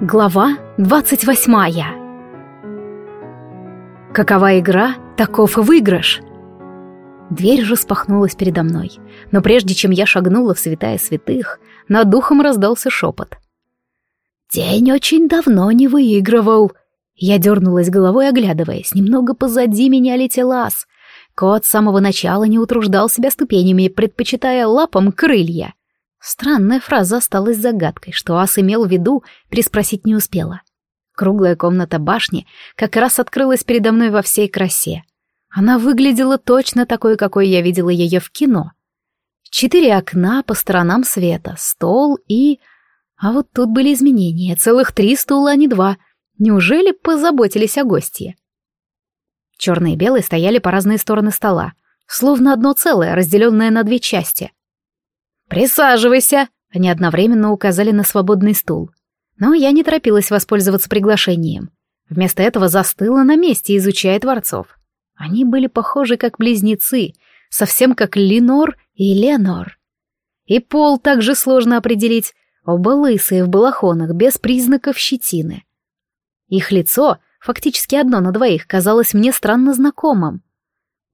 Глава двадцать восьмая Какова игра, таков и выигрыш. Дверь распахнулась передо мной, но прежде чем я шагнула в святая святых, над духом раздался шепот. «День очень давно не выигрывал». Я дернулась головой, оглядываясь. Немного позади меня летел ас. Кот с самого начала не утруждал себя ступенями, предпочитая лапам крылья. Странная фраза осталась загадкой, что ас имел в виду, переспросить не успела. Круглая комната башни как раз открылась передо мной во всей красе. Она выглядела точно такой, какой я видела ее в кино. Четыре окна по сторонам света, стол и... А вот тут были изменения, целых три стула, а не два. Неужели позаботились о гостье? Черные и белые стояли по разные стороны стола, словно одно целое, разделенное на две части. «Присаживайся!» — они одновременно указали на свободный стул. Но я не торопилась воспользоваться приглашением. Вместо этого застыла на месте, изучая творцов. Они были похожи как близнецы, совсем как Ленор и Ленор. И пол также сложно определить, оба лысые в балахонах, без признаков щетины. Их лицо, фактически одно на двоих, казалось мне странно знакомым.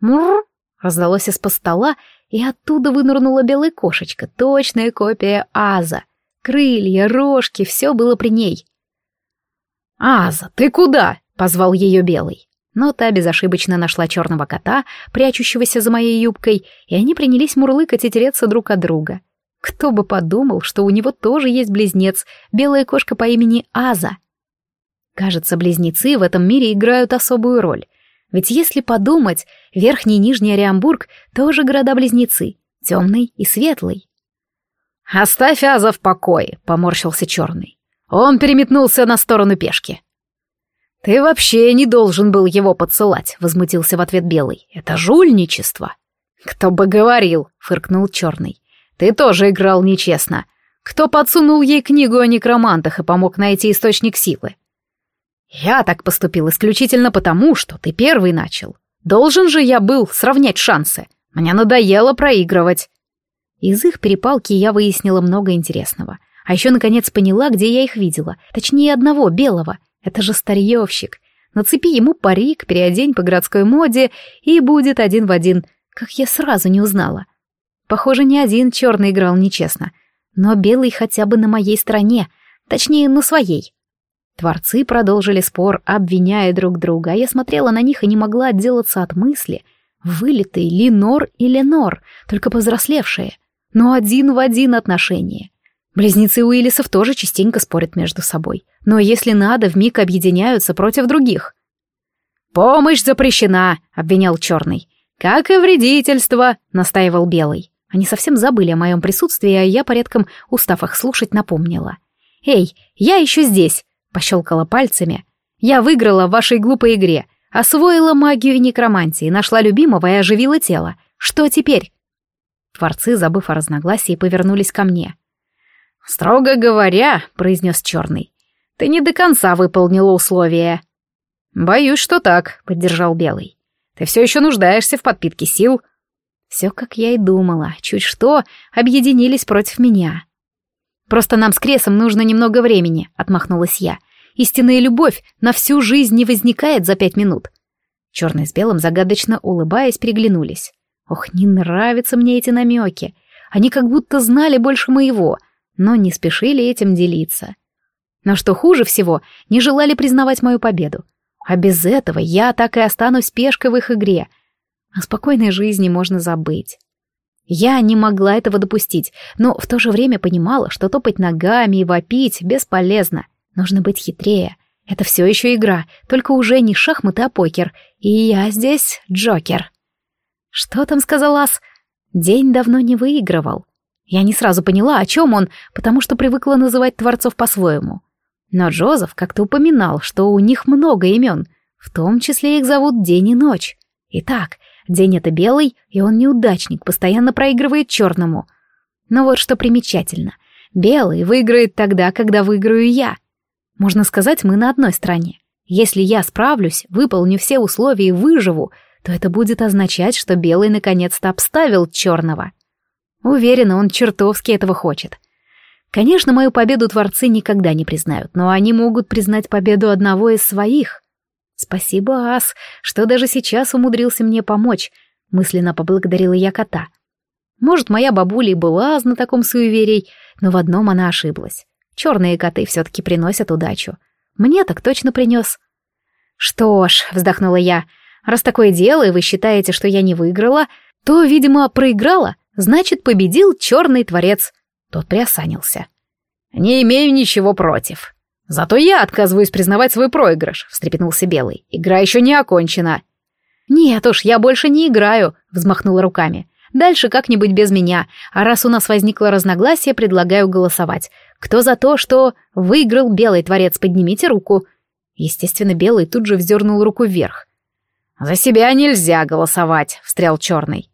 «Мур!» — раздалось из-под стола, и оттуда вынырнула белая кошечка, точная копия Аза. Крылья, рожки, все было при ней. «Аза, ты куда?» — позвал ее белый. Но та безошибочно нашла черного кота, прячущегося за моей юбкой, и они принялись мурлыкать и тереться друг от друга. Кто бы подумал, что у него тоже есть близнец, белая кошка по имени Аза. Кажется, близнецы в этом мире играют особую роль. Ведь если подумать, Верхний и Нижний Ориамбург тоже города-близнецы, темный и светлый. «Оставь Аза в покое», — поморщился черный. Он переметнулся на сторону пешки. «Ты вообще не должен был его подсылать», — возмутился в ответ белый. «Это жульничество». «Кто бы говорил», — фыркнул черный. «Ты тоже играл нечестно. Кто подсунул ей книгу о некромантах и помог найти источник силы? Я так поступил исключительно потому, что ты первый начал. Должен же я был сравнять шансы. Мне надоело проигрывать. Из их перепалки я выяснила много интересного. А еще, наконец, поняла, где я их видела. Точнее, одного, белого. Это же старьевщик. Нацепи ему парик, переодень по городской моде, и будет один в один. Как я сразу не узнала. Похоже, ни один черный играл нечестно. Но белый хотя бы на моей стороне. Точнее, на своей. Творцы продолжили спор, обвиняя друг друга, а я смотрела на них и не могла отделаться от мысли. Вылитый Ленор и Ленор, только повзрослевшие, но один в один отношения. Близнецы Уиллисов тоже частенько спорят между собой, но если надо, вмиг объединяются против других. «Помощь запрещена», — обвинял Черный. «Как и вредительство», — настаивал Белый. Они совсем забыли о моем присутствии, а я, порядком устав их слушать, напомнила. «Эй, я еще здесь. Пощелкала пальцами. «Я выиграла в вашей глупой игре. Освоила магию некромантии, нашла любимого и оживила тело. Что теперь?» Творцы, забыв о разногласии, повернулись ко мне. «Строго говоря», — произнес Черный, — «ты не до конца выполнила условия». «Боюсь, что так», — поддержал Белый. «Ты все еще нуждаешься в подпитке сил». Все, как я и думала, чуть что, объединились против меня. Просто нам с Кресом нужно немного времени», — отмахнулась я. «Истинная любовь на всю жизнь не возникает за пять минут». Черный с белым, загадочно улыбаясь, переглянулись. «Ох, не нравятся мне эти намеки. Они как будто знали больше моего, но не спешили этим делиться. Но что хуже всего, не желали признавать мою победу. А без этого я так и останусь пешкой в их игре. О спокойной жизни можно забыть. Я не могла этого допустить, но в то же время понимала, что топать ногами и вопить бесполезно. Нужно быть хитрее. Это все еще игра, только уже не шахматы, а покер. И я здесь Джокер. Что там сказал Ас? День давно не выигрывал. Я не сразу поняла, о чем он, потому что привыкла называть творцов по-своему. Но Джозеф как-то упоминал, что у них много имен, в том числе их зовут День и Ночь. Итак, День это белый, и он неудачник, постоянно проигрывает черному. Но вот что примечательно. Белый выиграет тогда, когда выиграю я. Можно сказать, мы на одной стороне. Если я справлюсь, выполню все условия и выживу, то это будет означать, что белый наконец-то обставил черного. Уверена, он чертовски этого хочет. Конечно, мою победу творцы никогда не признают, но они могут признать победу одного из своих. Спасибо, Ас, что даже сейчас умудрился мне помочь, мысленно поблагодарила я кота. Может, моя бабуля и была знатоком суеверий, но в одном она ошиблась. Черные коты все-таки приносят удачу. Мне так точно принес. Что ж, вздохнула я, раз такое дело, и вы считаете, что я не выиграла, то, видимо, проиграла, значит, победил черный творец. Тот приосанился. «Не имею ничего против. Зато я отказываюсь признавать свой проигрыш», — встрепенулся Белый. «Игра еще не окончена». «Нет уж, я больше не играю», — взмахнула руками. «Дальше как-нибудь без меня, а раз у нас возникло разногласие, предлагаю голосовать. Кто за то, что выиграл Белый Творец, поднимите руку». Естественно, Белый тут же вздернул руку вверх. «За себя нельзя голосовать», — встрял Черный.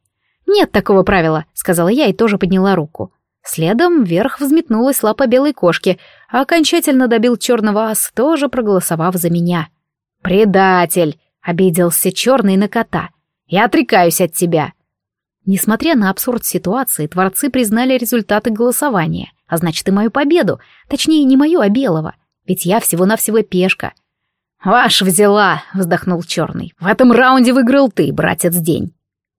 «Нет такого правила», — сказала я и тоже подняла руку. Следом вверх взметнулась лапа белой кошки, а окончательно добил черного ас, тоже проголосовав за меня. «Предатель!» — обиделся черный на кота. «Я отрекаюсь от тебя!» Несмотря на абсурд ситуации, творцы признали результаты голосования, а значит и мою победу, точнее не мою, а белого, ведь я всего-навсего пешка. «Ваш взяла!» — вздохнул черный. «В этом раунде выиграл ты, братец День!»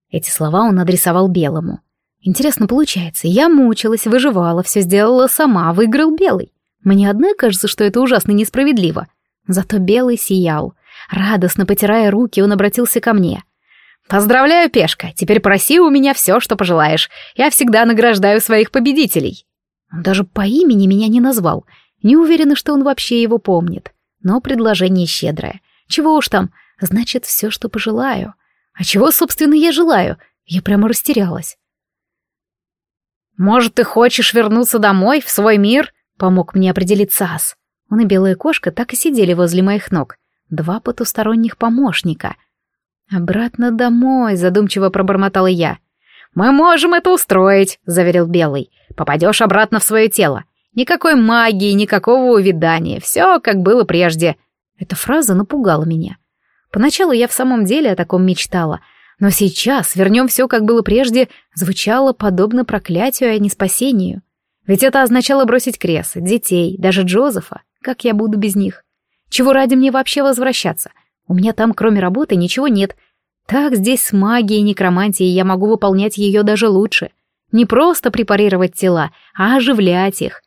Эти слова он адресовал белому. Интересно получается, я мучилась, выживала, все сделала сама, выиграл белый. Мне одной кажется, что это ужасно несправедливо. Зато белый сиял. Радостно потирая руки, он обратился ко мне. «Поздравляю, Пешка, теперь проси у меня все, что пожелаешь. Я всегда награждаю своих победителей». Он даже по имени меня не назвал. Не уверена, что он вообще его помнит. Но предложение щедрое. Чего уж там, значит, все, что пожелаю. А чего, собственно, я желаю? Я прямо растерялась. «Может, ты хочешь вернуться домой, в свой мир?» — помог мне определиться Ас. Он и белая кошка так и сидели возле моих ног. Два потусторонних помощника. «Обратно домой», — задумчиво пробормотала я. «Мы можем это устроить», — заверил Белый. «Попадешь обратно в свое тело. Никакой магии, никакого увядания. Все, как было прежде». Эта фраза напугала меня. Поначалу я в самом деле о таком мечтала — но сейчас «вернем все, как было прежде» звучало подобно проклятию, а не спасению. Ведь это означало бросить Крес, детей, даже Джозефа. Как я буду без них? Чего ради мне вообще возвращаться? У меня там, кроме работы, ничего нет. Так здесь с магией и некромантией я могу выполнять ее даже лучше. Не просто препарировать тела, а оживлять их.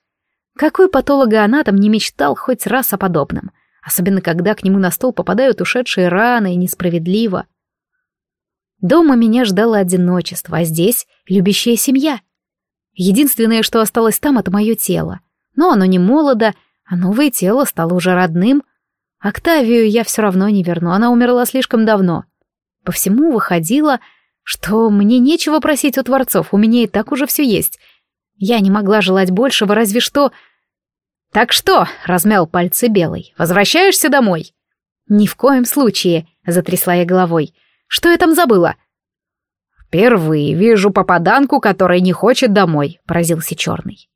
Какой патологоанатом не мечтал хоть раз о подобном? Особенно, когда к нему на стол попадают ушедшие раны и несправедливо. Дома меня ждало одиночество, а здесь любящая семья. Единственное, что осталось там, это мое тело. Но оно не молодо, а новое тело стало уже родным. Октавию я все равно не верну, она умерла слишком давно. По всему выходило, что мне нечего просить у творцов, у меня и так уже все есть. Я не могла желать большего, разве что... «Так что?» — размял пальцы белый. «Возвращаешься домой?» «Ни в коем случае», — затрясла я головой. Что я там забыла?» «Впервые вижу попаданку, которая не хочет домой», — поразился черный.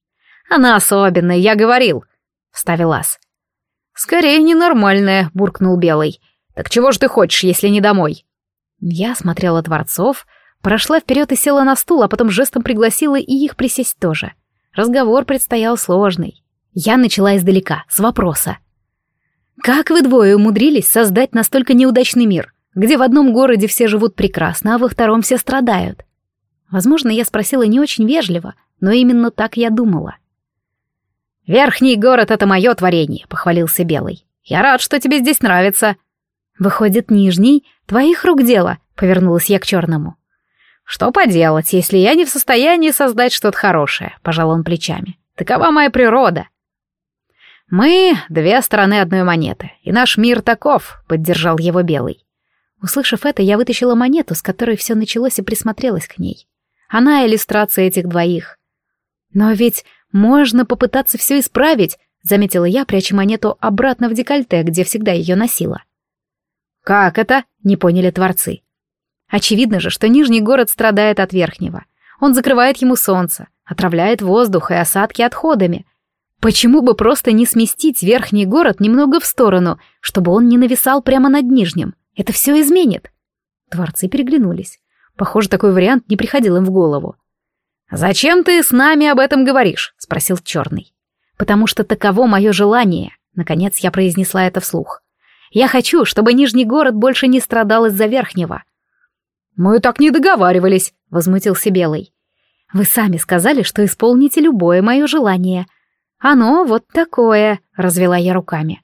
«Она особенная, я говорил», — вставил Ас. «Скорее ненормальная», — буркнул Белый. «Так чего ж ты хочешь, если не домой?» Я смотрела Творцов, прошла вперед и села на стул, а потом жестом пригласила и их присесть тоже. Разговор предстоял сложный. Я начала издалека, с вопроса. «Как вы двое умудрились создать настолько неудачный мир? Где в одном городе все живут прекрасно, а во втором все страдают. Возможно, я спросила не очень вежливо, но именно так я думала. «Верхний город — это мое творение», — похвалился Белый. «Я рад, что тебе здесь нравится». «Выходит, Нижний — твоих рук дело», — повернулась я к черному. «Что поделать, если я не в состоянии создать что-то хорошее?» — пожал он плечами. «Такова моя природа». «Мы — две стороны одной монеты, и наш мир таков», — поддержал его Белый. Услышав это, я вытащила монету, с которой все началось, и присмотрелась к ней. Она иллюстрация этих двоих. Но ведь можно попытаться все исправить, заметила я, пряча монету обратно в декольте, где всегда ее носила. Как это? Не поняли творцы. Очевидно же, что нижний город страдает от верхнего. Он закрывает ему солнце, отравляет воздух и осадки отходами. Почему бы просто не сместить верхний город немного в сторону, чтобы он не нависал прямо над нижним? Это все изменит. Творцы переглянулись. Похоже, такой вариант не приходил им в голову. «Зачем ты с нами об этом говоришь?» — спросил черный. «Потому что таково мое желание», — наконец я произнесла это вслух. «Я хочу, чтобы Нижний город больше не страдал из-за Верхнего». «Мы так не договаривались», — возмутился Белый. «Вы сами сказали, что исполните любое мое желание. Оно вот такое», — развела я руками.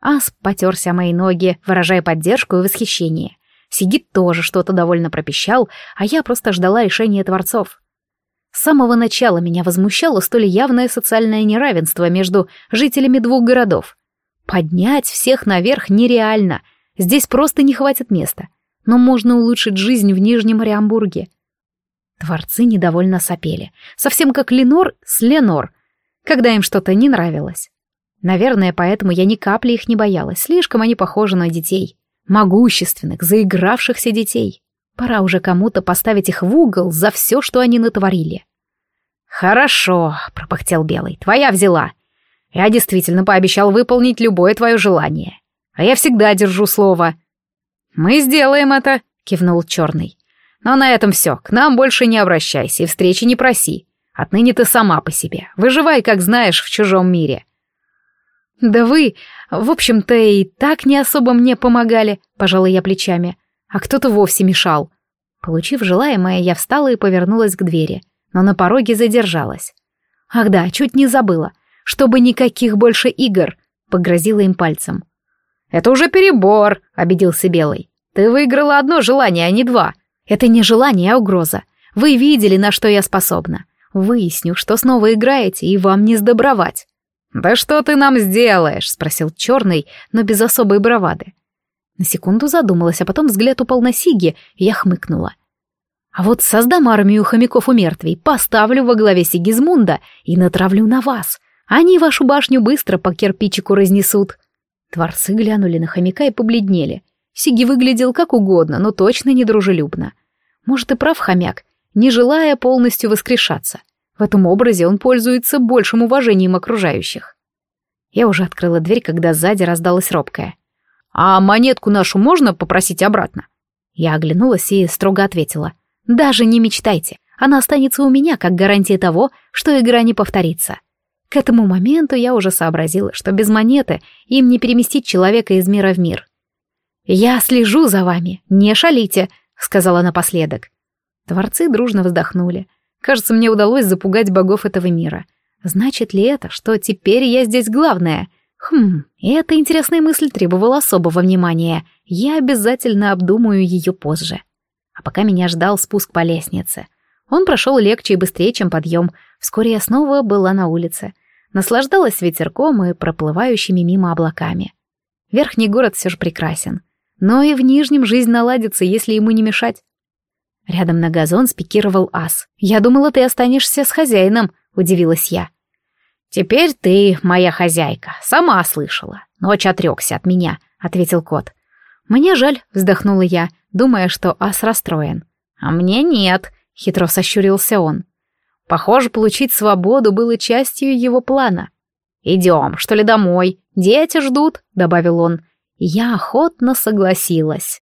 Ас потерся мои ноги, выражая поддержку и восхищение. Сигит тоже что-то довольно пропищал, а я просто ждала решения творцов. С самого начала меня возмущало столь явное социальное неравенство между жителями двух городов. Поднять всех наверх нереально, здесь просто не хватит места. Но можно улучшить жизнь в Нижнем Ориамбурге. Творцы недовольно сопели, совсем как Ленор с Ленор, когда им что-то не нравилось. Наверное, поэтому я ни капли их не боялась, слишком они похожи на детей. Могущественных, заигравшихся детей. Пора уже кому-то поставить их в угол за все, что они натворили. «Хорошо», — пропыхтел Белый, — «твоя взяла. Я действительно пообещал выполнить любое твое желание. А я всегда держу слово». «Мы сделаем это», — кивнул Черный. «Но на этом все. К нам больше не обращайся и встречи не проси. Отныне ты сама по себе. Выживай, как знаешь, в чужом мире». «Да вы, в общем-то, и так не особо мне помогали», — пожала я плечами а кто-то вовсе мешал. Получив желаемое, я встала и повернулась к двери, но на пороге задержалась. Ах да, чуть не забыла. Чтобы никаких больше игр, погрозила им пальцем. Это уже перебор, обиделся Белый. Ты выиграла одно желание, а не два. Это не желание, а угроза. Вы видели, на что я способна. Выясню, что снова играете, и вам не сдобровать. «Да что ты нам сделаешь?» — спросил черный, но без особой бравады. На секунду задумалась, а потом взгляд упал на Сиги, и я хмыкнула. А вот создам армию хомяков у мертвей, поставлю во главе Сигизмунда и натравлю на вас. Они вашу башню быстро по кирпичику разнесут. Творцы глянули на хомяка и побледнели. Сиги выглядел как угодно, но точно недружелюбно. Может, и прав хомяк, не желая полностью воскрешаться. В этом образе он пользуется большим уважением окружающих. Я уже открыла дверь, когда сзади раздалась робкая. «А монетку нашу можно попросить обратно?» Я оглянулась и строго ответила. «Даже не мечтайте. Она останется у меня как гарантия того, что игра не повторится». К этому моменту я уже сообразила, что без монеты им не переместить человека из мира в мир. «Я слежу за вами, не шалите», — сказала напоследок. Творцы дружно вздохнули. Кажется, мне удалось запугать богов этого мира. Значит ли это, что теперь я здесь главная? Хм, эта интересная мысль требовала особого внимания. Я обязательно обдумаю ее позже. А пока меня ждал спуск по лестнице. Он прошел легче и быстрее, чем подъем. Вскоре я снова была на улице. Наслаждалась ветерком и проплывающими мимо облаками. Верхний город все же прекрасен. Но и в Нижнем жизнь наладится, если ему не мешать. Рядом на газон спикировал ас. «Я думала, ты останешься с хозяином», — удивилась я. «Теперь ты моя хозяйка, сама слышала. Ночь отрекся от меня», — ответил кот. «Мне жаль», — вздохнула я, думая, что ас расстроен. «А мне нет», — хитро сощурился он. Похоже, получить свободу было частью его плана. «Идем, что ли, домой? Дети ждут», — добавил он. Я охотно согласилась.